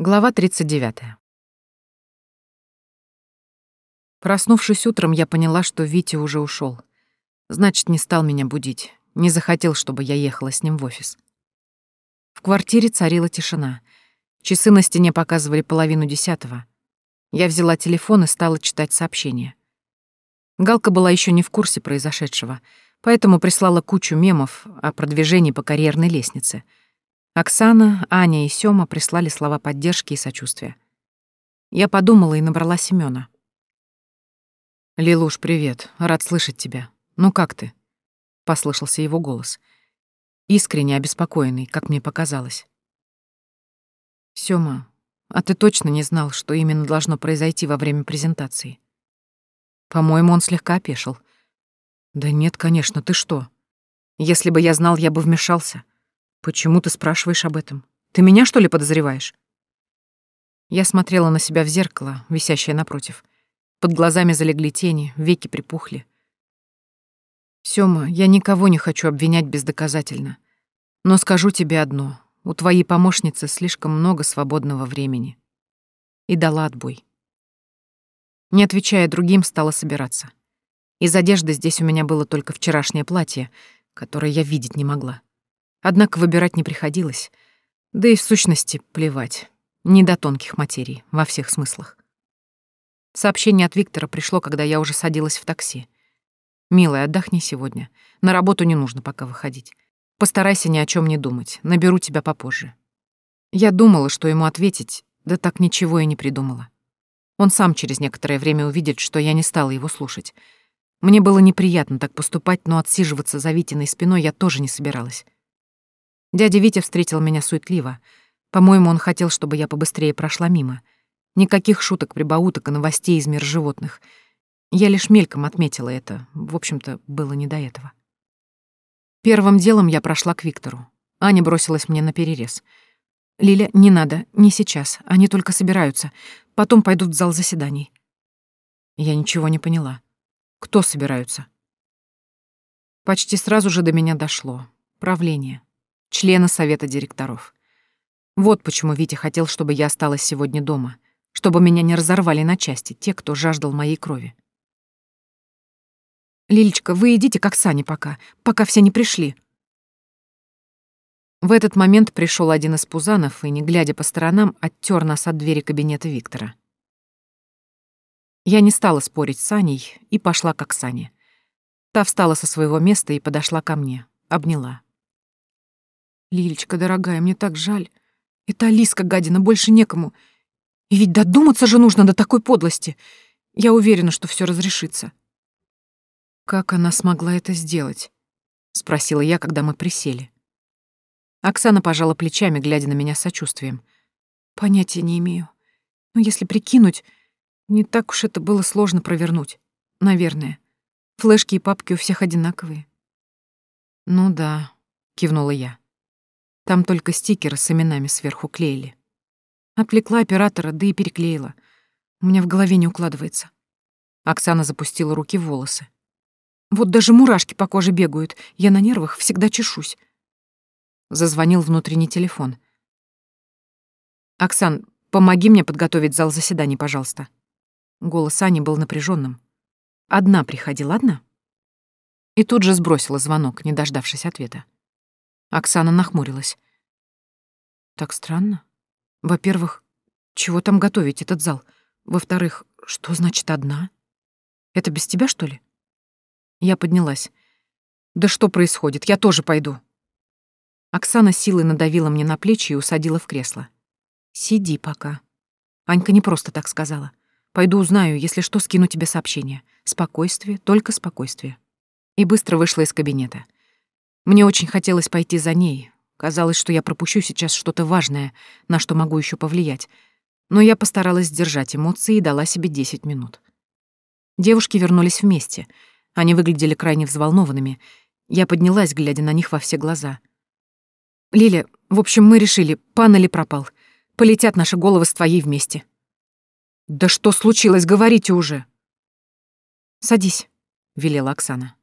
Глава 39. Проснувшись утром, я поняла, что Витя уже ушел. Значит, не стал меня будить, не захотел, чтобы я ехала с ним в офис. В квартире царила тишина. Часы на стене показывали половину десятого. Я взяла телефон и стала читать сообщения. Галка была еще не в курсе произошедшего, поэтому прислала кучу мемов о продвижении по карьерной лестнице — Оксана, Аня и Сёма прислали слова поддержки и сочувствия. Я подумала и набрала Семёна. «Лилуш, привет. Рад слышать тебя. Ну как ты?» — послышался его голос. Искренне обеспокоенный, как мне показалось. «Сёма, а ты точно не знал, что именно должно произойти во время презентации?» По-моему, он слегка опешил. «Да нет, конечно, ты что? Если бы я знал, я бы вмешался. Почему ты спрашиваешь об этом? Ты меня, что ли, подозреваешь? Я смотрела на себя в зеркало, висящее напротив. Под глазами залегли тени, веки припухли. Сёма, я никого не хочу обвинять бездоказательно. Но скажу тебе одно. У твоей помощницы слишком много свободного времени. И дала отбой. Не отвечая другим, стала собираться. Из одежды здесь у меня было только вчерашнее платье, которое я видеть не могла. Однако выбирать не приходилось. Да и в сущности плевать. Не до тонких материй, во всех смыслах. Сообщение от Виктора пришло, когда я уже садилась в такси. «Милая, отдохни сегодня. На работу не нужно пока выходить. Постарайся ни о чем не думать. Наберу тебя попозже». Я думала, что ему ответить, да так ничего и не придумала. Он сам через некоторое время увидит, что я не стала его слушать. Мне было неприятно так поступать, но отсиживаться за Витиной спиной я тоже не собиралась. Дядя Витя встретил меня суетливо. По-моему, он хотел, чтобы я побыстрее прошла мимо. Никаких шуток, прибауток и новостей из мира животных. Я лишь мельком отметила это. В общем-то, было не до этого. Первым делом я прошла к Виктору. Аня бросилась мне на перерез. «Лиля, не надо, не сейчас. Они только собираются. Потом пойдут в зал заседаний». Я ничего не поняла. Кто собираются? Почти сразу же до меня дошло. Правление члена совета директоров. Вот почему Витя хотел, чтобы я осталась сегодня дома, чтобы меня не разорвали на части те, кто жаждал моей крови. «Лилечка, вы идите к Оксане пока, пока все не пришли». В этот момент пришел один из пузанов и, не глядя по сторонам, оттер нас от двери кабинета Виктора. Я не стала спорить с Аней и пошла к Оксане. Та встала со своего места и подошла ко мне, обняла. Лилечка, дорогая, мне так жаль. Это Алиска, гадина, больше некому. И ведь додуматься же нужно до такой подлости. Я уверена, что все разрешится. Как она смогла это сделать? Спросила я, когда мы присели. Оксана пожала плечами, глядя на меня с сочувствием. Понятия не имею. Но если прикинуть, не так уж это было сложно провернуть. Наверное. Флешки и папки у всех одинаковые. Ну да, кивнула я. Там только стикеры с именами сверху клеили. Отвлекла оператора, да и переклеила. У меня в голове не укладывается. Оксана запустила руки в волосы. Вот даже мурашки по коже бегают. Я на нервах всегда чешусь. Зазвонил внутренний телефон. «Оксан, помоги мне подготовить зал заседаний, пожалуйста». Голос Ани был напряженным. «Одна приходи, ладно?» И тут же сбросила звонок, не дождавшись ответа. Оксана нахмурилась. Так странно. Во-первых, чего там готовить этот зал? Во-вторых, что значит одна? Это без тебя, что ли? Я поднялась. Да что происходит? Я тоже пойду. Оксана силой надавила мне на плечи и усадила в кресло. Сиди пока. Анька не просто так сказала. Пойду узнаю, если что, скину тебе сообщение. Спокойствие, только спокойствие. И быстро вышла из кабинета. Мне очень хотелось пойти за ней. Казалось, что я пропущу сейчас что-то важное, на что могу еще повлиять. Но я постаралась сдержать эмоции и дала себе 10 минут. Девушки вернулись вместе. Они выглядели крайне взволнованными. Я поднялась, глядя на них во все глаза. «Лиля, в общем, мы решили, пан или пропал. Полетят наши головы с твоей вместе». «Да что случилось? Говорите уже!» «Садись», — велела Оксана.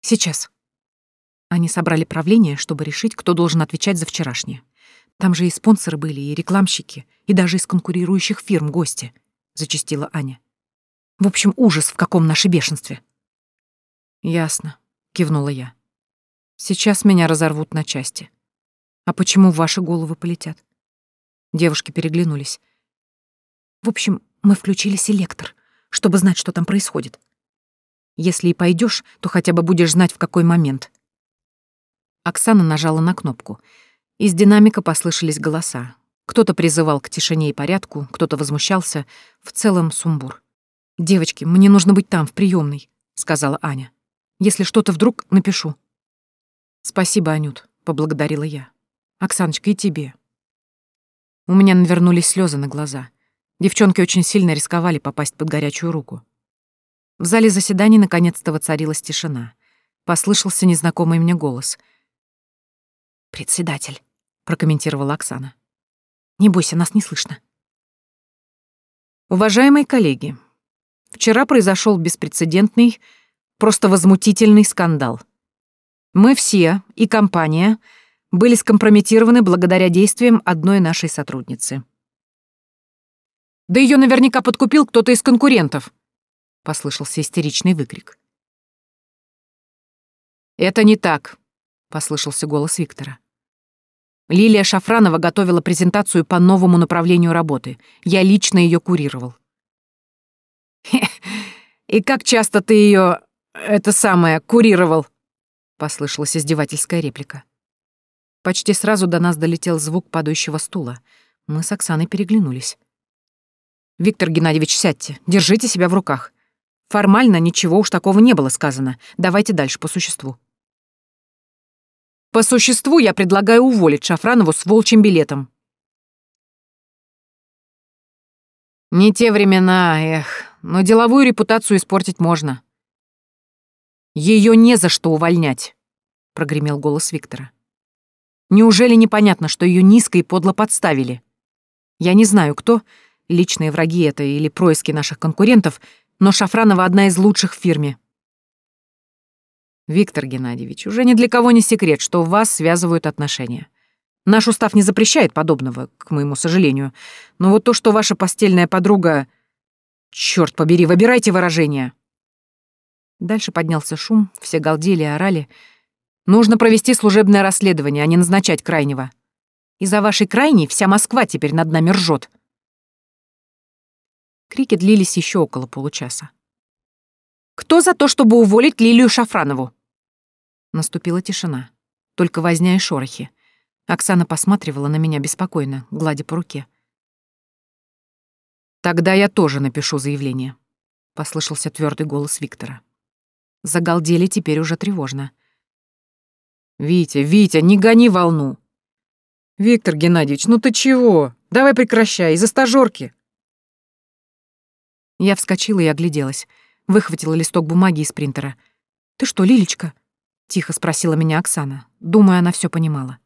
«Сейчас». Они собрали правление, чтобы решить, кто должен отвечать за вчерашнее. Там же и спонсоры были, и рекламщики, и даже из конкурирующих фирм гости», — зачастила Аня. «В общем, ужас, в каком наше бешенстве». «Ясно», — кивнула я. «Сейчас меня разорвут на части. А почему ваши головы полетят?» Девушки переглянулись. «В общем, мы включили селектор, чтобы знать, что там происходит. Если и пойдешь, то хотя бы будешь знать, в какой момент». Оксана нажала на кнопку. Из динамика послышались голоса. Кто-то призывал к тишине и порядку, кто-то возмущался. В целом сумбур. «Девочки, мне нужно быть там, в приемной, сказала Аня. Если что-то вдруг, напишу». «Спасибо, Анют», — поблагодарила я. «Оксаночка, и тебе». У меня навернулись слезы на глаза. Девчонки очень сильно рисковали попасть под горячую руку. В зале заседаний наконец-то воцарилась тишина. Послышался незнакомый мне голос. «Председатель», — прокомментировала Оксана. «Не бойся, нас не слышно». Уважаемые коллеги, вчера произошел беспрецедентный Просто возмутительный скандал. Мы все, и компания, были скомпрометированы благодаря действиям одной нашей сотрудницы. «Да ее наверняка подкупил кто-то из конкурентов!» — послышался истеричный выкрик. «Это не так», — послышался голос Виктора. Лилия Шафранова готовила презентацию по новому направлению работы. Я лично ее курировал. «И как часто ты ее это самое, курировал», — послышалась издевательская реплика. Почти сразу до нас долетел звук падающего стула. Мы с Оксаной переглянулись. «Виктор Геннадьевич, сядьте, держите себя в руках. Формально ничего уж такого не было сказано. Давайте дальше, по существу». «По существу я предлагаю уволить Шафранову с волчьим билетом». «Не те времена, эх, но деловую репутацию испортить можно», ее не за что увольнять, прогремел голос Виктора. Неужели непонятно, что ее низко и подло подставили? Я не знаю, кто, личные враги это или происки наших конкурентов, но Шафранова одна из лучших в фирме. Виктор Геннадьевич, уже ни для кого не секрет, что вас связывают отношения. Наш устав не запрещает подобного, к моему сожалению. Но вот то, что ваша постельная подруга... Черт побери, выбирайте выражение. Дальше поднялся шум, все галдели и орали. «Нужно провести служебное расследование, а не назначать крайнего. Из-за вашей крайней вся Москва теперь над нами ржет». Крики длились еще около получаса. «Кто за то, чтобы уволить Лилию Шафранову?» Наступила тишина. Только возня и шорохи. Оксана посматривала на меня беспокойно, гладя по руке. «Тогда я тоже напишу заявление», — послышался твердый голос Виктора. Загалдели теперь уже тревожно. «Витя, Витя, не гони волну!» «Виктор Геннадьевич, ну ты чего? Давай прекращай, из-за стажёрки!» Я вскочила и огляделась. Выхватила листок бумаги из принтера. «Ты что, Лилечка?» — тихо спросила меня Оксана. Думаю, она все понимала.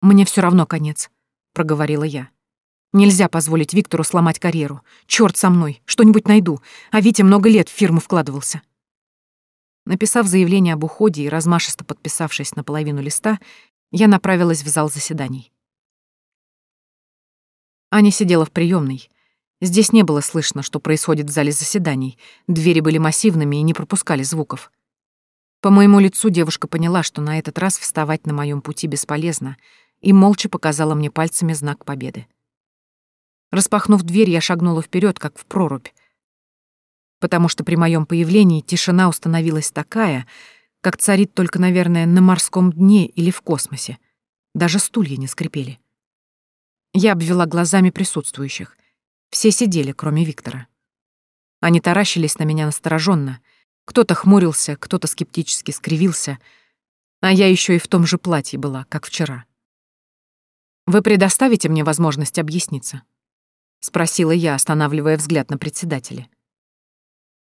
«Мне все равно конец», — проговорила я. Нельзя позволить Виктору сломать карьеру. Черт со мной, что-нибудь найду. А Витя много лет в фирму вкладывался. Написав заявление об уходе и размашисто подписавшись на половину листа, я направилась в зал заседаний. Аня сидела в приемной. Здесь не было слышно, что происходит в зале заседаний. Двери были массивными и не пропускали звуков. По моему лицу девушка поняла, что на этот раз вставать на моем пути бесполезно, и молча показала мне пальцами знак победы. Распахнув дверь, я шагнула вперед, как в прорубь. Потому что при моем появлении тишина установилась такая, как царит только, наверное, на морском дне или в космосе. Даже стулья не скрипели. Я обвела глазами присутствующих. Все сидели, кроме Виктора. Они таращились на меня настороженно. Кто-то хмурился, кто-то скептически скривился, а я еще и в том же платье была, как вчера. Вы предоставите мне возможность объясниться? — спросила я, останавливая взгляд на председателя.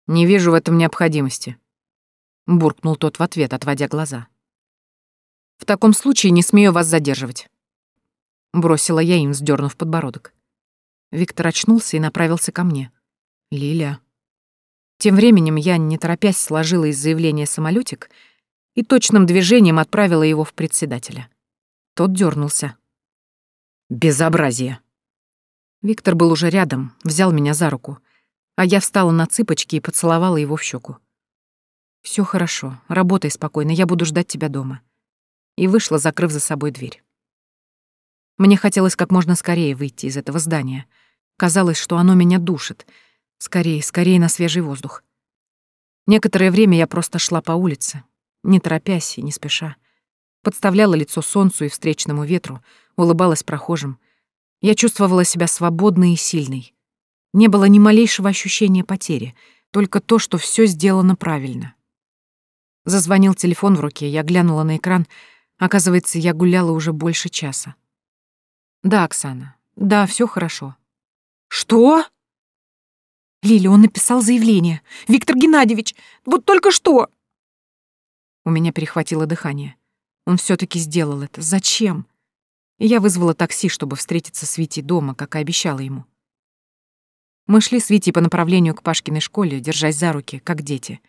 «Не вижу в этом необходимости», — буркнул тот в ответ, отводя глаза. «В таком случае не смею вас задерживать», — бросила я им, сдернув подбородок. Виктор очнулся и направился ко мне. «Лиля». Тем временем я, не торопясь, сложила из заявления самолетик и точным движением отправила его в председателя. Тот дернулся. Безобразие. Виктор был уже рядом, взял меня за руку, а я встала на цыпочки и поцеловала его в щеку. Все хорошо, работай спокойно, я буду ждать тебя дома. И вышла, закрыв за собой дверь. Мне хотелось как можно скорее выйти из этого здания. Казалось, что оно меня душит. Скорее, скорее на свежий воздух. Некоторое время я просто шла по улице, не торопясь и не спеша. Подставляла лицо солнцу и встречному ветру, улыбалась прохожим. Я чувствовала себя свободной и сильной. Не было ни малейшего ощущения потери, только то, что все сделано правильно. Зазвонил телефон в руке, я глянула на экран. Оказывается, я гуляла уже больше часа. Да, Оксана, да, все хорошо. Что? Лиля, он написал заявление. Виктор Геннадьевич, вот только что. У меня перехватило дыхание. Он все таки сделал это. Зачем? И я вызвала такси, чтобы встретиться с Витей дома, как и обещала ему. Мы шли с Витей по направлению к Пашкиной школе, держась за руки, как дети.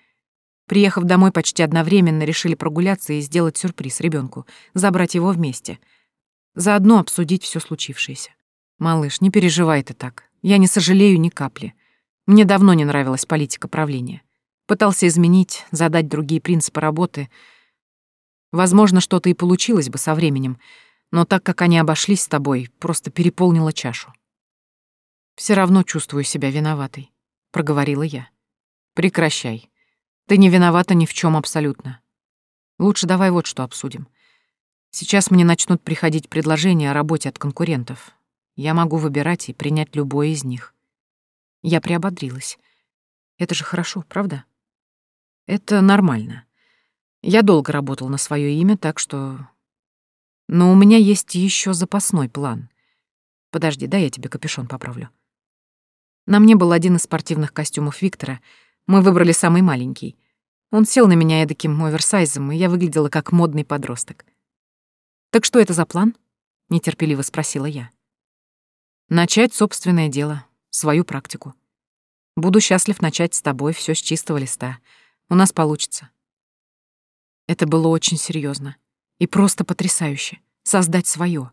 Приехав домой почти одновременно, решили прогуляться и сделать сюрприз ребенку, забрать его вместе. Заодно обсудить все случившееся. «Малыш, не переживай ты так. Я не сожалею ни капли. Мне давно не нравилась политика правления. Пытался изменить, задать другие принципы работы — Возможно, что-то и получилось бы со временем, но так как они обошлись с тобой, просто переполнила чашу. Все равно чувствую себя виноватой, проговорила я. Прекращай. Ты не виновата ни в чем абсолютно. Лучше давай вот что обсудим. Сейчас мне начнут приходить предложения о работе от конкурентов. Я могу выбирать и принять любое из них. Я приободрилась. Это же хорошо, правда? Это нормально. Я долго работал на свое имя, так что... Но у меня есть еще запасной план. Подожди, да я тебе капюшон поправлю. На мне был один из спортивных костюмов Виктора. Мы выбрали самый маленький. Он сел на меня эдаким оверсайзом, и я выглядела как модный подросток. «Так что это за план?» — нетерпеливо спросила я. «Начать собственное дело, свою практику. Буду счастлив начать с тобой все с чистого листа. У нас получится. Это было очень серьезно и просто потрясающе — создать свое.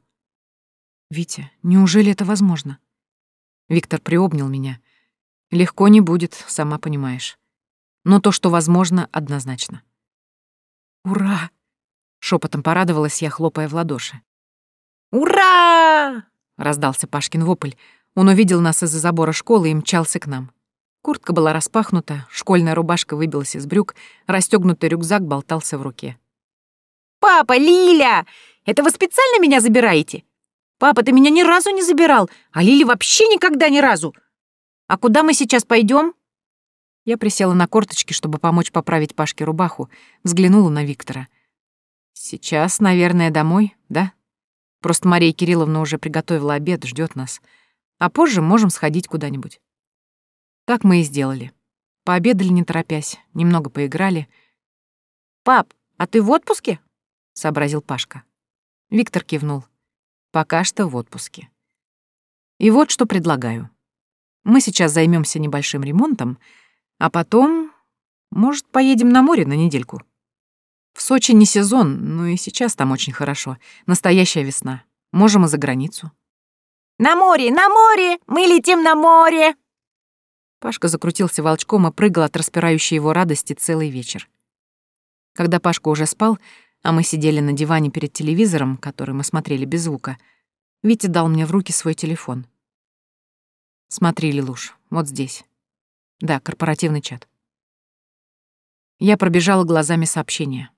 «Витя, неужели это возможно?» Виктор приобнял меня. «Легко не будет, сама понимаешь. Но то, что возможно, однозначно». «Ура!» — шепотом порадовалась я, хлопая в ладоши. «Ура!» — раздался Пашкин вопль. Он увидел нас из-за забора школы и мчался к нам. Куртка была распахнута, школьная рубашка выбилась из брюк, расстёгнутый рюкзак болтался в руке. «Папа, Лиля! Это вы специально меня забираете? Папа, ты меня ни разу не забирал, а Лили вообще никогда ни разу. А куда мы сейчас пойдем? Я присела на корточки, чтобы помочь поправить Пашке рубаху, взглянула на Виктора. «Сейчас, наверное, домой, да? Просто Мария Кирилловна уже приготовила обед, ждет нас. А позже можем сходить куда-нибудь». Так мы и сделали. Пообедали не торопясь, немного поиграли. «Пап, а ты в отпуске?» — сообразил Пашка. Виктор кивнул. «Пока что в отпуске. И вот что предлагаю. Мы сейчас займемся небольшим ремонтом, а потом, может, поедем на море на недельку. В Сочи не сезон, но и сейчас там очень хорошо. Настоящая весна. Можем и за границу». «На море, на море! Мы летим на море!» Пашка закрутился волчком и прыгал от распирающей его радости целый вечер. Когда Пашка уже спал, а мы сидели на диване перед телевизором, который мы смотрели без звука, Витя дал мне в руки свой телефон. «Смотри, Лилуш, вот здесь. Да, корпоративный чат». Я пробежала глазами сообщения.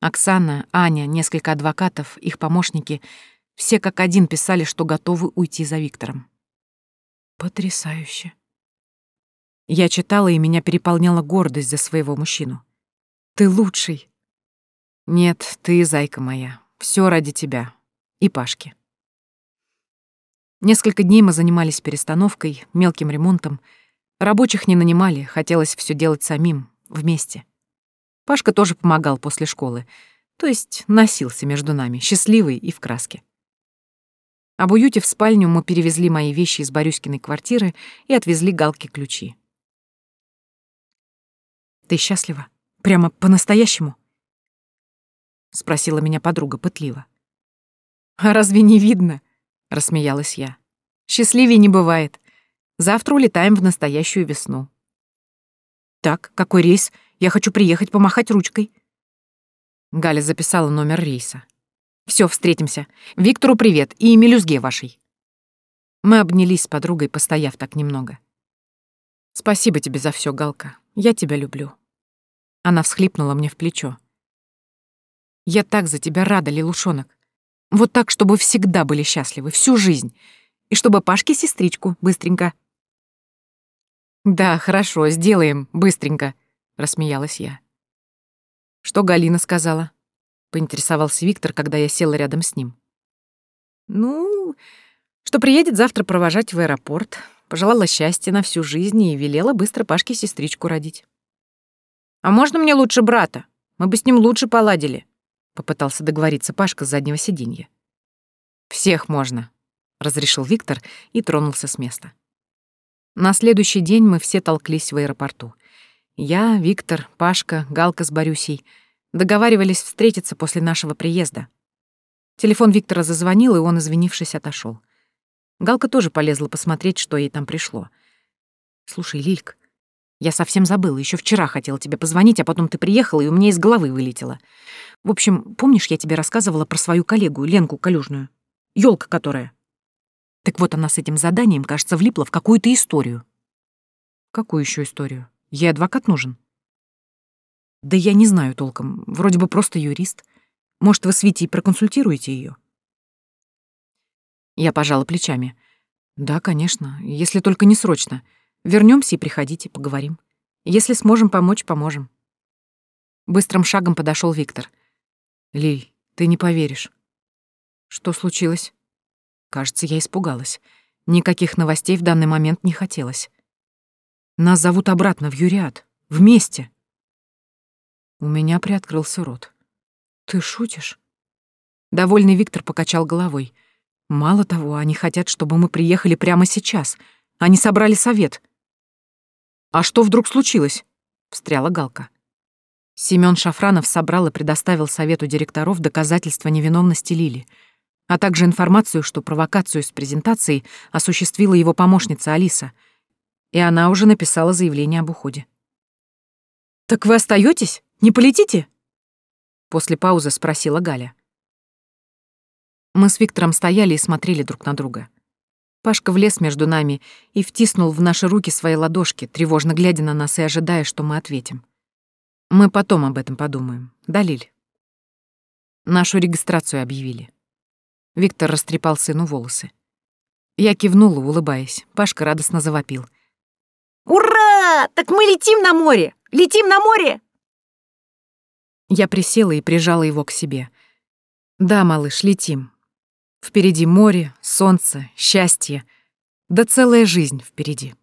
Оксана, Аня, несколько адвокатов, их помощники — все как один писали, что готовы уйти за Виктором. «Потрясающе», я читала, и меня переполняла гордость за своего мужчину. «Ты лучший!» «Нет, ты, зайка моя, все ради тебя. И Пашки». Несколько дней мы занимались перестановкой, мелким ремонтом. Рабочих не нанимали, хотелось все делать самим, вместе. Пашка тоже помогал после школы, то есть носился между нами, счастливый и в краске. Об уюте в спальню мы перевезли мои вещи из Борюськиной квартиры и отвезли Галке ключи. Ты счастлива? Прямо по-настоящему? Спросила меня подруга пытливо. «А разве не видно?» — рассмеялась я. «Счастливее не бывает. Завтра улетаем в настоящую весну». «Так, какой рейс? Я хочу приехать помахать ручкой». Галя записала номер рейса. Все, встретимся. Виктору привет и мелюзге вашей». Мы обнялись с подругой, постояв так немного. «Спасибо тебе за все, Галка. Я тебя люблю». Она всхлипнула мне в плечо. «Я так за тебя рада, Лилушонок. Вот так, чтобы всегда были счастливы, всю жизнь. И чтобы Пашке сестричку, быстренько». «Да, хорошо, сделаем, быстренько», — рассмеялась я. «Что Галина сказала?» — поинтересовался Виктор, когда я села рядом с ним. «Ну, что приедет завтра провожать в аэропорт, пожелала счастья на всю жизнь и велела быстро Пашке сестричку родить». «А можно мне лучше брата? Мы бы с ним лучше поладили», — попытался договориться Пашка с заднего сиденья. «Всех можно», — разрешил Виктор и тронулся с места. На следующий день мы все толклись в аэропорту. Я, Виктор, Пашка, Галка с Борюсей — Договаривались встретиться после нашего приезда. Телефон Виктора зазвонил, и он, извинившись, отошел. Галка тоже полезла посмотреть, что ей там пришло. «Слушай, Лильк, я совсем забыла. Еще вчера хотела тебе позвонить, а потом ты приехала, и у меня из головы вылетело. В общем, помнишь, я тебе рассказывала про свою коллегу, Ленку Калюжную? Ёлка которая. Так вот, она с этим заданием, кажется, влипла в какую-то историю». «Какую еще историю? Ей адвокат нужен?» Да я не знаю толком. Вроде бы просто юрист. Может, вы с Витей проконсультируете ее? Я пожала плечами. Да, конечно, если только не срочно. Вернемся и приходите, поговорим. Если сможем помочь, поможем. Быстрым шагом подошел Виктор. Лиль, ты не поверишь. Что случилось? Кажется, я испугалась. Никаких новостей в данный момент не хотелось. Нас зовут обратно в Юриат. Вместе. У меня приоткрылся рот. «Ты шутишь?» Довольный Виктор покачал головой. «Мало того, они хотят, чтобы мы приехали прямо сейчас. Они собрали совет». «А что вдруг случилось?» — встряла Галка. Семён Шафранов собрал и предоставил совету директоров доказательства невиновности Лили, а также информацию, что провокацию с презентацией осуществила его помощница Алиса, и она уже написала заявление об уходе. «Так вы остаетесь? Не полетите?» После паузы спросила Галя. Мы с Виктором стояли и смотрели друг на друга. Пашка влез между нами и втиснул в наши руки свои ладошки, тревожно глядя на нас и ожидая, что мы ответим. Мы потом об этом подумаем. Да, Лиль? Нашу регистрацию объявили. Виктор растрепал сыну волосы. Я кивнула, улыбаясь. Пашка радостно завопил. «Ура! Так мы летим на море! Летим на море!» Я присела и прижала его к себе. «Да, малыш, летим. Впереди море, солнце, счастье. Да целая жизнь впереди».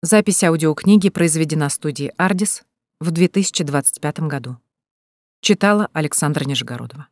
Запись аудиокниги произведена студией «Ардис» в 2025 году. Читала Александра Нижегородова.